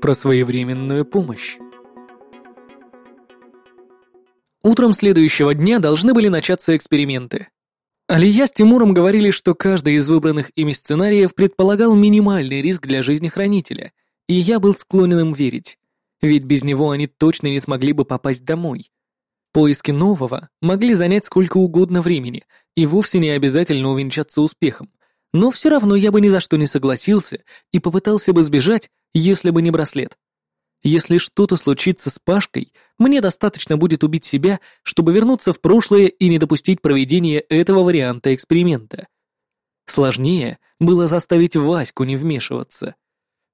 про своевременную помощь. Утром следующего дня должны были начаться эксперименты. Алия с Тимуром говорили, что каждый из выбранных ими сценариев предполагал минимальный риск для жизни хранителя, и я был склонен им верить, ведь без него они точно не смогли бы попасть домой. Поиски нового могли занять сколько угодно времени и вовсе не обязательно увенчаться успехом, но все равно я бы ни за что не согласился и попытался бы сбежать, если бы не браслет. Если что-то случится с Пашкой, мне достаточно будет убить себя, чтобы вернуться в прошлое и не допустить проведения этого варианта эксперимента. Сложнее было заставить Ваську не вмешиваться.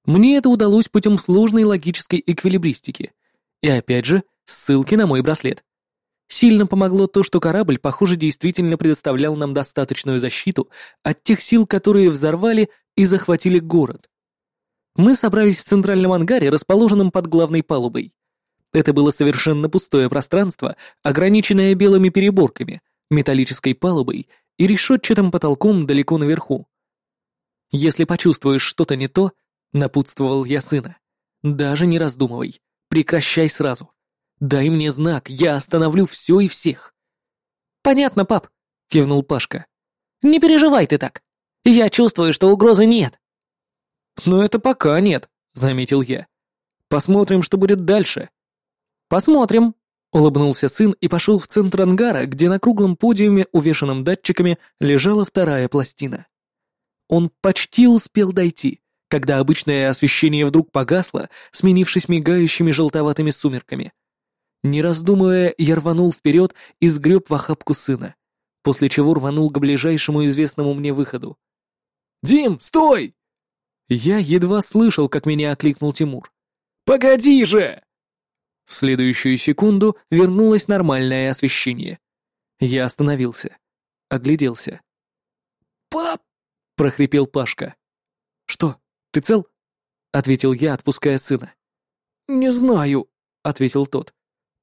Мне это удалось путем сложной логической эквилибристики. И опять же, ссылки на мой браслет. Сильно помогло то, что корабль, похоже, действительно предоставлял нам достаточную защиту от тех сил, которые взорвали и захватили город. Мы собрались в центральном ангаре, расположенном под главной палубой. Это было совершенно пустое пространство, ограниченное белыми переборками, металлической палубой и решетчатым потолком далеко наверху. «Если почувствуешь что-то не то», — напутствовал я сына, — «даже не раздумывай, прекращай сразу. Дай мне знак, я остановлю все и всех». «Понятно, пап», — кивнул Пашка. «Не переживай ты так. Я чувствую, что угрозы нет». «Но это пока нет», — заметил я. «Посмотрим, что будет дальше». «Посмотрим», — улыбнулся сын и пошел в центр ангара, где на круглом подиуме, увешанном датчиками, лежала вторая пластина. Он почти успел дойти, когда обычное освещение вдруг погасло, сменившись мигающими желтоватыми сумерками. Не раздумывая, я рванул вперед и сгреб в охапку сына, после чего рванул к ближайшему известному мне выходу. «Дим, стой!» Я едва слышал, как меня окликнул Тимур. «Погоди же!» В следующую секунду вернулось нормальное освещение. Я остановился. Огляделся. «Пап!» — прохрипел Пашка. «Что, ты цел?» — ответил я, отпуская сына. «Не знаю», — ответил тот.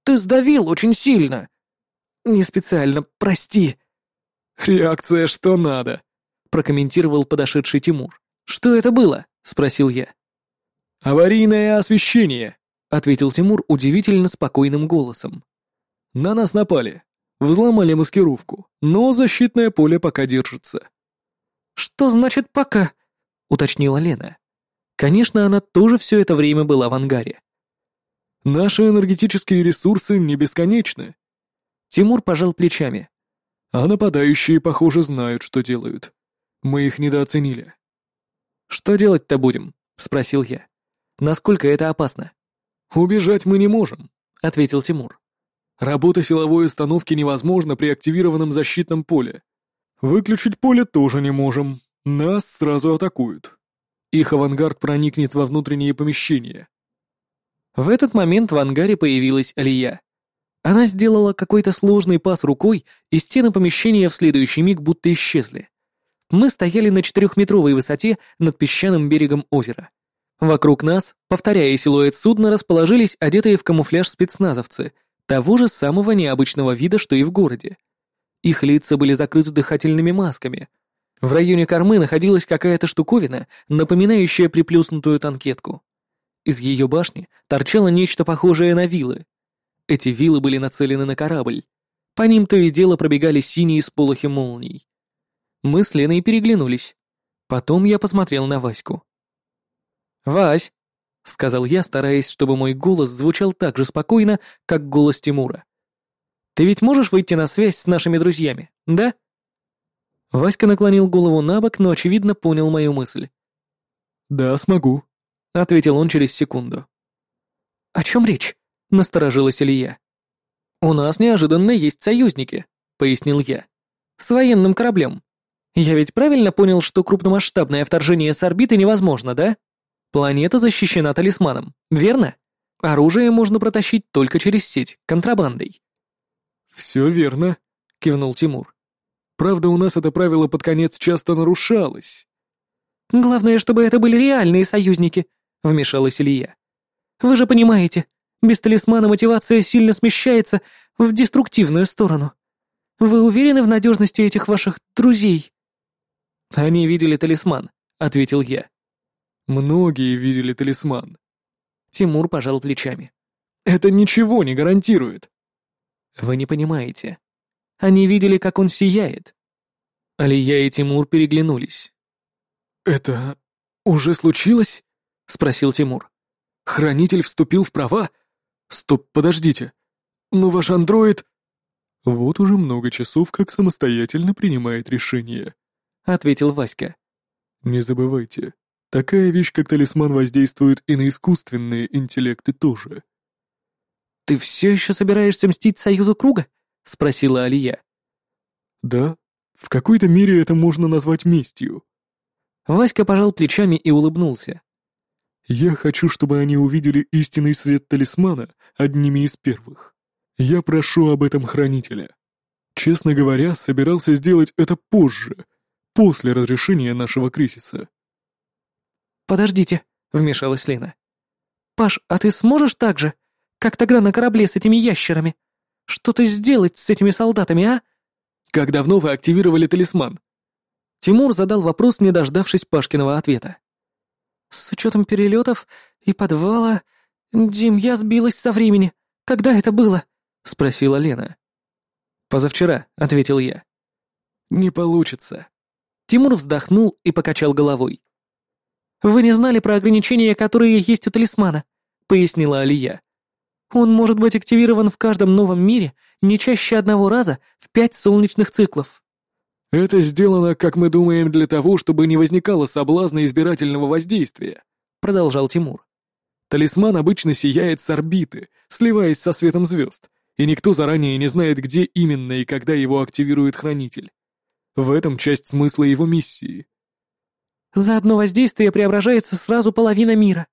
«Ты сдавил очень сильно». «Не специально, прости». «Реакция что надо», — прокомментировал подошедший Тимур. «Что это было?» — спросил я. «Аварийное освещение», — ответил Тимур удивительно спокойным голосом. «На нас напали. Взломали маскировку, но защитное поле пока держится». «Что значит «пока»?» — уточнила Лена. Конечно, она тоже все это время была в ангаре. «Наши энергетические ресурсы не бесконечны». Тимур пожал плечами. «А нападающие, похоже, знают, что делают. Мы их недооценили. «Что делать-то будем?» — спросил я. «Насколько это опасно?» «Убежать мы не можем», — ответил Тимур. «Работа силовой установки невозможна при активированном защитном поле. Выключить поле тоже не можем. Нас сразу атакуют. Их авангард проникнет во внутренние помещения». В этот момент в ангаре появилась Алия. Она сделала какой-то сложный пас рукой, и стены помещения в следующий миг будто исчезли. Мы стояли на четырехметровой высоте над песчаным берегом озера. Вокруг нас, повторяя силуэт судна, расположились одетые в камуфляж спецназовцы, того же самого необычного вида, что и в городе. Их лица были закрыты дыхательными масками. В районе кормы находилась какая-то штуковина, напоминающая приплюснутую танкетку. Из ее башни торчало нечто похожее на вилы. Эти вилы были нацелены на корабль. По ним то и дело пробегали синие сполохи молний. Мы с Леной переглянулись. Потом я посмотрел на Ваську. «Вась», — сказал я, стараясь, чтобы мой голос звучал так же спокойно, как голос Тимура. «Ты ведь можешь выйти на связь с нашими друзьями, да?» Васька наклонил голову на бок, но, очевидно, понял мою мысль. «Да, смогу», — ответил он через секунду. «О чем речь?» — насторожилась Илья. «У нас неожиданно есть союзники», — пояснил я. «С военным кораблем. Я ведь правильно понял, что крупномасштабное вторжение с орбиты невозможно, да? Планета защищена талисманом, верно? Оружие можно протащить только через сеть, контрабандой. «Все верно», — кивнул Тимур. «Правда, у нас это правило под конец часто нарушалось». «Главное, чтобы это были реальные союзники», — вмешалась Илья. «Вы же понимаете, без талисмана мотивация сильно смещается в деструктивную сторону. Вы уверены в надежности этих ваших друзей?» «Они видели талисман», — ответил я. «Многие видели талисман». Тимур пожал плечами. «Это ничего не гарантирует». «Вы не понимаете. Они видели, как он сияет». Алия и Тимур переглянулись. «Это уже случилось?» — спросил Тимур. «Хранитель вступил в права? Стоп, подождите. Ну ваш андроид...» «Вот уже много часов, как самостоятельно принимает решения», — ответил Васька. «Не забывайте, такая вещь, как талисман, воздействует и на искусственные интеллекты тоже». «Ты все еще собираешься мстить Союзу Круга?» — спросила Алия. «Да, в какой-то мере это можно назвать местью». Васька пожал плечами и улыбнулся. «Я хочу, чтобы они увидели истинный свет талисмана одними из первых. Я прошу об этом хранителя. Честно говоря, собирался сделать это позже, после разрешения нашего кризиса». «Подождите», — вмешалась Лена. «Паш, а ты сможешь так же, как тогда на корабле с этими ящерами? Что-то сделать с этими солдатами, а?» «Как давно вы активировали талисман?» Тимур задал вопрос, не дождавшись Пашкиного ответа. «С учетом перелетов и подвала... Дим, я сбилась со времени. Когда это было?» — спросила Лена. «Позавчера», — ответил я. «Не получится». Тимур вздохнул и покачал головой. «Вы не знали про ограничения, которые есть у талисмана», — пояснила Алия. «Он может быть активирован в каждом новом мире не чаще одного раза в пять солнечных циклов». «Это сделано, как мы думаем, для того, чтобы не возникало соблазна избирательного воздействия», — продолжал Тимур. «Талисман обычно сияет с орбиты, сливаясь со светом звезд, и никто заранее не знает, где именно и когда его активирует хранитель. В этом часть смысла его миссии. За одно воздействие преображается сразу половина мира,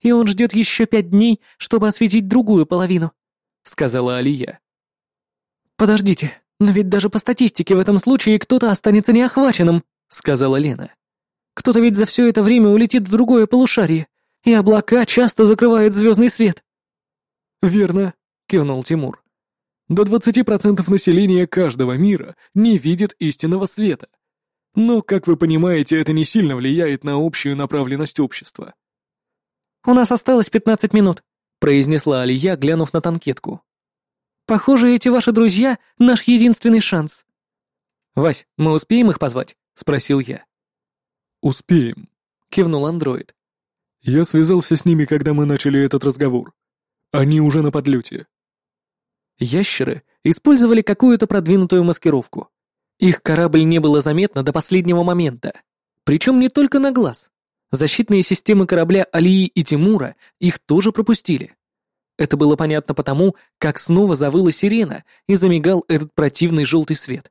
и он ждет еще пять дней, чтобы осветить другую половину», — сказала Алия. «Подождите, но ведь даже по статистике в этом случае кто-то останется неохваченным», — сказала Лена. «Кто-то ведь за все это время улетит в другое полушарие, и облака часто закрывают звездный свет». «Верно», кивнул Тимур. До 20% населения каждого мира не видит истинного света. Но, как вы понимаете, это не сильно влияет на общую направленность общества. «У нас осталось 15 минут», — произнесла Алия, глянув на танкетку. «Похоже, эти ваши друзья — наш единственный шанс». «Вась, мы успеем их позвать?» — спросил я. «Успеем», — кивнул андроид. «Я связался с ними, когда мы начали этот разговор. Они уже на подлете». Ящеры использовали какую-то продвинутую маскировку. Их корабль не было заметно до последнего момента. Причем не только на глаз. Защитные системы корабля Алии и Тимура их тоже пропустили. Это было понятно потому, как снова завыла сирена и замигал этот противный желтый свет.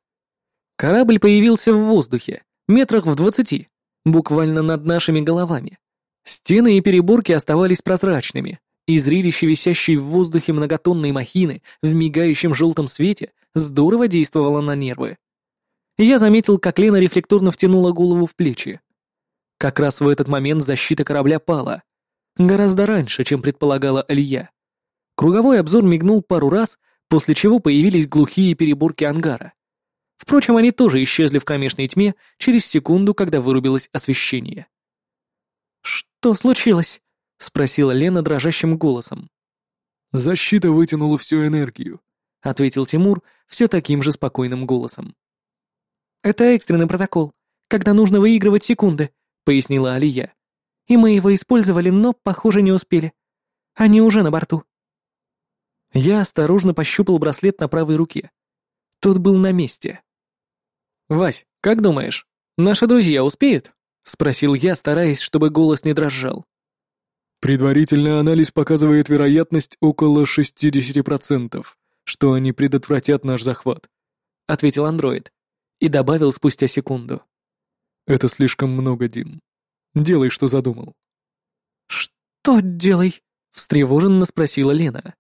Корабль появился в воздухе, метрах в двадцати, буквально над нашими головами. Стены и переборки оставались прозрачными, и зрелище висящей в воздухе многотонной махины в мигающем желтом свете здорово действовало на нервы. Я заметил, как Лена рефлекторно втянула голову в плечи. Как раз в этот момент защита корабля пала. Гораздо раньше, чем предполагала Алия. Круговой обзор мигнул пару раз, после чего появились глухие переборки ангара. Впрочем, они тоже исчезли в кромешной тьме через секунду, когда вырубилось освещение. «Что случилось?» — спросила Лена дрожащим голосом. «Защита вытянула всю энергию», — ответил Тимур все таким же спокойным голосом. «Это экстренный протокол, когда нужно выигрывать секунды», — пояснила Алия. «И мы его использовали, но, похоже, не успели. Они уже на борту». Я осторожно пощупал браслет на правой руке. Тот был на месте. «Вась, как думаешь, наши друзья успеют?» — спросил я, стараясь, чтобы голос не дрожал. Предварительный анализ показывает вероятность около 60%, что они предотвратят наш захват, ответил андроид и добавил спустя секунду. Это слишком много, Дим. Делай, что задумал. Что делай? встревоженно спросила Лена.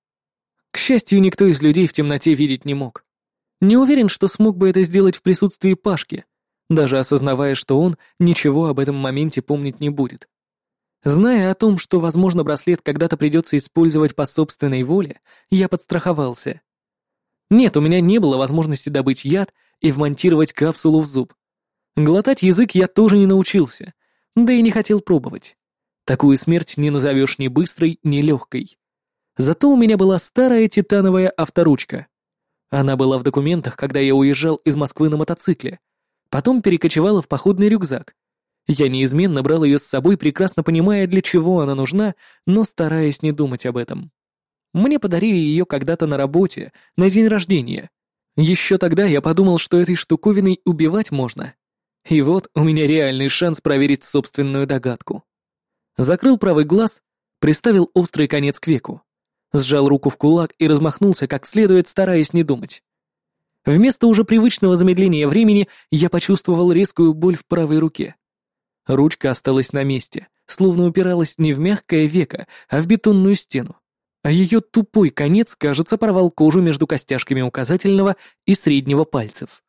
К счастью, никто из людей в темноте видеть не мог. Не уверен, что смог бы это сделать в присутствии Пашки, даже осознавая, что он ничего об этом моменте помнить не будет. Зная о том, что, возможно, браслет когда-то придется использовать по собственной воле, я подстраховался. Нет, у меня не было возможности добыть яд и вмонтировать капсулу в зуб. Глотать язык я тоже не научился, да и не хотел пробовать. Такую смерть не назовешь ни быстрой, ни легкой. Зато у меня была старая титановая авторучка. Она была в документах, когда я уезжал из Москвы на мотоцикле. Потом перекочевала в походный рюкзак. Я неизменно брал ее с собой, прекрасно понимая, для чего она нужна, но стараясь не думать об этом. Мне подарили ее когда-то на работе, на день рождения. Еще тогда я подумал, что этой штуковиной убивать можно. И вот у меня реальный шанс проверить собственную догадку. Закрыл правый глаз, приставил острый конец к веку. Сжал руку в кулак и размахнулся как следует, стараясь не думать. Вместо уже привычного замедления времени я почувствовал резкую боль в правой руке. Ручка осталась на месте, словно упиралась не в мягкое веко, а в бетонную стену. А ее тупой конец, кажется, порвал кожу между костяшками указательного и среднего пальцев.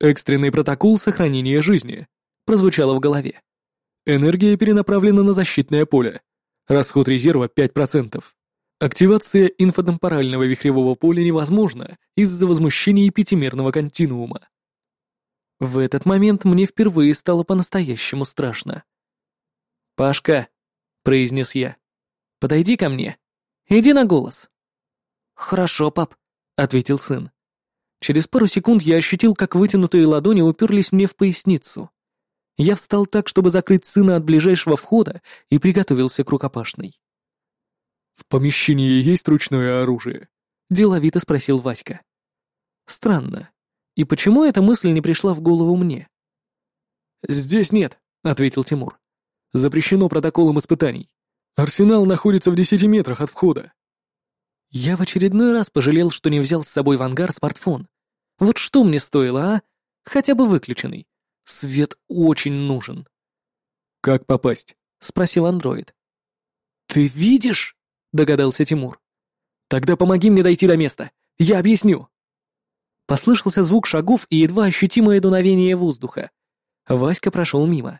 «Экстренный протокол сохранения жизни», — прозвучало в голове. «Энергия перенаправлена на защитное поле. Расход резерва 5%. Активация инфотемпорального вихревого поля невозможна из-за возмущения пятимерного континуума. В этот момент мне впервые стало по-настоящему страшно. «Пашка», — произнес я, — «подойди ко мне. Иди на голос». «Хорошо, пап», — ответил сын. Через пару секунд я ощутил, как вытянутые ладони уперлись мне в поясницу. Я встал так, чтобы закрыть сына от ближайшего входа, и приготовился к рукопашной. «В помещении есть ручное оружие?» — деловито спросил Васька. «Странно. И почему эта мысль не пришла в голову мне?» «Здесь нет», — ответил Тимур. «Запрещено протоколом испытаний. Арсенал находится в десяти метрах от входа». Я в очередной раз пожалел, что не взял с собой в ангар смартфон. Вот что мне стоило, а? Хотя бы выключенный. Свет очень нужен. «Как попасть?» — спросил андроид. «Ты видишь?» — догадался Тимур. «Тогда помоги мне дойти до места. Я объясню». Послышался звук шагов и едва ощутимое дуновение воздуха. Васька прошел мимо.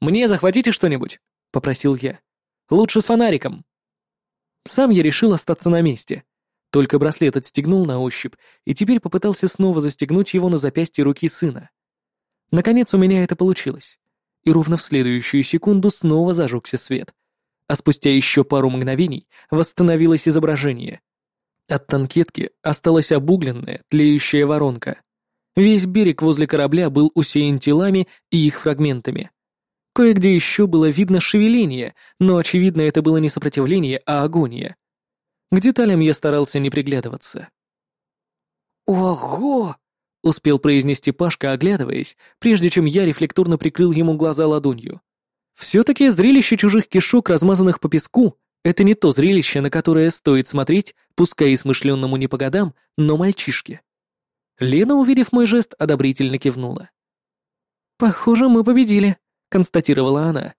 «Мне захватите что-нибудь?» — попросил я. «Лучше с фонариком». Сам я решил остаться на месте. Только браслет отстегнул на ощупь и теперь попытался снова застегнуть его на запястье руки сына. Наконец у меня это получилось. И ровно в следующую секунду снова зажегся свет а спустя еще пару мгновений восстановилось изображение. От танкетки осталась обугленная, тлеющая воронка. Весь берег возле корабля был усеян телами и их фрагментами. Кое-где еще было видно шевеление, но, очевидно, это было не сопротивление, а агония. К деталям я старался не приглядываться. «Ого!» — успел произнести Пашка, оглядываясь, прежде чем я рефлекторно прикрыл ему глаза ладонью. Все-таки зрелище чужих кишок, размазанных по песку, это не то зрелище, на которое стоит смотреть, пускай и смышленному не по годам, но мальчишке. Лена, увидев мой жест, одобрительно кивнула. «Похоже, мы победили», — констатировала она.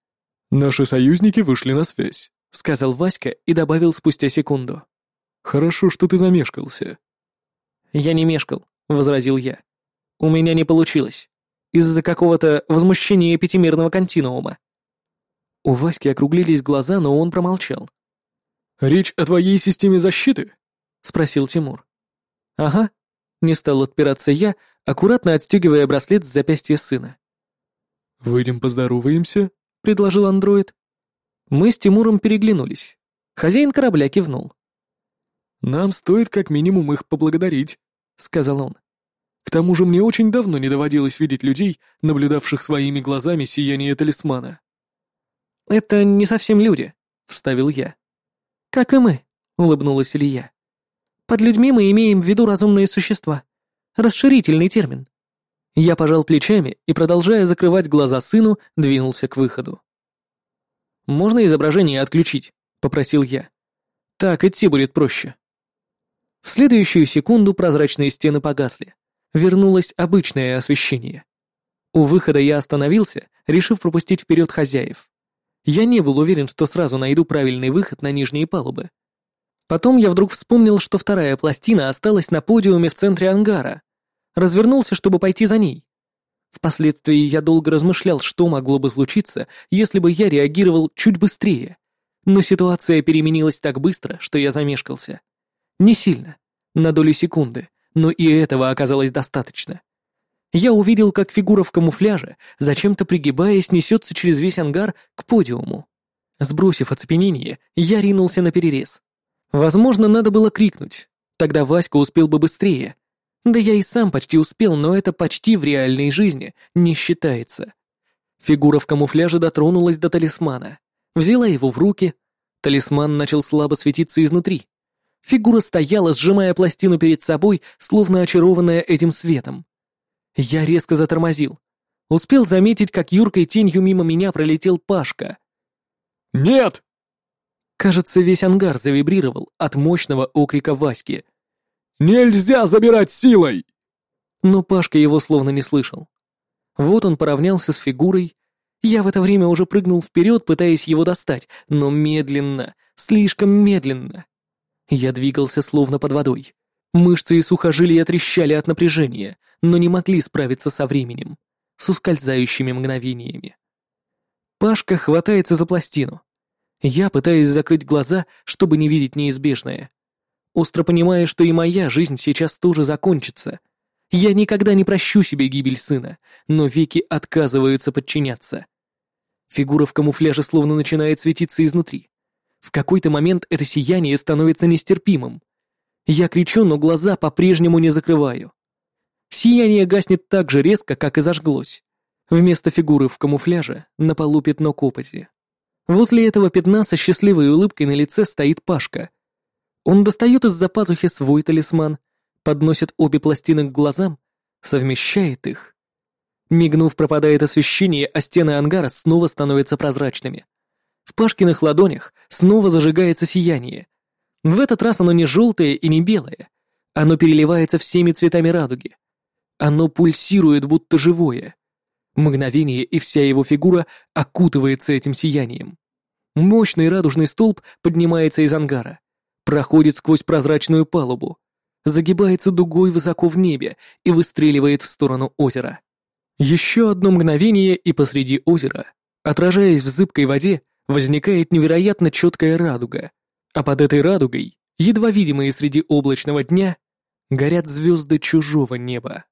«Наши союзники вышли на связь», — сказал Васька и добавил спустя секунду. «Хорошо, что ты замешкался». «Я не мешкал», — возразил я. «У меня не получилось. Из-за какого-то возмущения пятимерного континуума. У Васьки округлились глаза, но он промолчал. «Речь о твоей системе защиты?» — спросил Тимур. «Ага», — не стал отпираться я, аккуратно отстегивая браслет с запястья сына. «Выйдем поздороваемся», — предложил андроид. Мы с Тимуром переглянулись. Хозяин корабля кивнул. «Нам стоит как минимум их поблагодарить», — сказал он. «К тому же мне очень давно не доводилось видеть людей, наблюдавших своими глазами сияние талисмана». «Это не совсем люди», — вставил я. «Как и мы», — улыбнулась Илья. «Под людьми мы имеем в виду разумные существа. Расширительный термин». Я пожал плечами и, продолжая закрывать глаза сыну, двинулся к выходу. «Можно изображение отключить?» — попросил я. «Так идти будет проще». В следующую секунду прозрачные стены погасли. Вернулось обычное освещение. У выхода я остановился, решив пропустить вперед хозяев. Я не был уверен, что сразу найду правильный выход на нижние палубы. Потом я вдруг вспомнил, что вторая пластина осталась на подиуме в центре ангара. Развернулся, чтобы пойти за ней. Впоследствии я долго размышлял, что могло бы случиться, если бы я реагировал чуть быстрее. Но ситуация переменилась так быстро, что я замешкался. Не сильно, на долю секунды, но и этого оказалось достаточно. Я увидел, как фигура в камуфляже, зачем-то пригибаясь, несется через весь ангар к подиуму. Сбросив оцепенение, я ринулся на перерез. Возможно, надо было крикнуть. Тогда Васька успел бы быстрее. Да я и сам почти успел, но это почти в реальной жизни не считается. Фигура в камуфляже дотронулась до талисмана. Взяла его в руки. Талисман начал слабо светиться изнутри. Фигура стояла, сжимая пластину перед собой, словно очарованная этим светом. Я резко затормозил. Успел заметить, как юркой тенью мимо меня пролетел Пашка. «Нет!» Кажется, весь ангар завибрировал от мощного окрика Васьки. «Нельзя забирать силой!» Но Пашка его словно не слышал. Вот он поравнялся с фигурой. Я в это время уже прыгнул вперед, пытаясь его достать, но медленно, слишком медленно. Я двигался словно под водой. Мышцы и сухожилия трещали от напряжения, но не могли справиться со временем, с ускользающими мгновениями. Пашка хватается за пластину. Я пытаюсь закрыть глаза, чтобы не видеть неизбежное. Остро понимая, что и моя жизнь сейчас тоже закончится. Я никогда не прощу себе гибель сына, но веки отказываются подчиняться. Фигура в камуфляже словно начинает светиться изнутри. В какой-то момент это сияние становится нестерпимым. Я кричу, но глаза по-прежнему не закрываю. Сияние гаснет так же резко, как и зажглось. Вместо фигуры в камуфляже на полу пятно копоти. Возле этого пятна со счастливой улыбкой на лице стоит Пашка. Он достает из-за пазухи свой талисман, подносит обе пластины к глазам, совмещает их. Мигнув, пропадает освещение, а стены ангара снова становятся прозрачными. В Пашкиных ладонях снова зажигается сияние. В этот раз оно не желтое и не белое. Оно переливается всеми цветами радуги. Оно пульсирует, будто живое. Мгновение, и вся его фигура окутывается этим сиянием. Мощный радужный столб поднимается из ангара, проходит сквозь прозрачную палубу, загибается дугой высоко в небе и выстреливает в сторону озера. Еще одно мгновение, и посреди озера, отражаясь в зыбкой воде, возникает невероятно четкая радуга, а под этой радугой, едва видимые среди облачного дня, горят звезды чужого неба.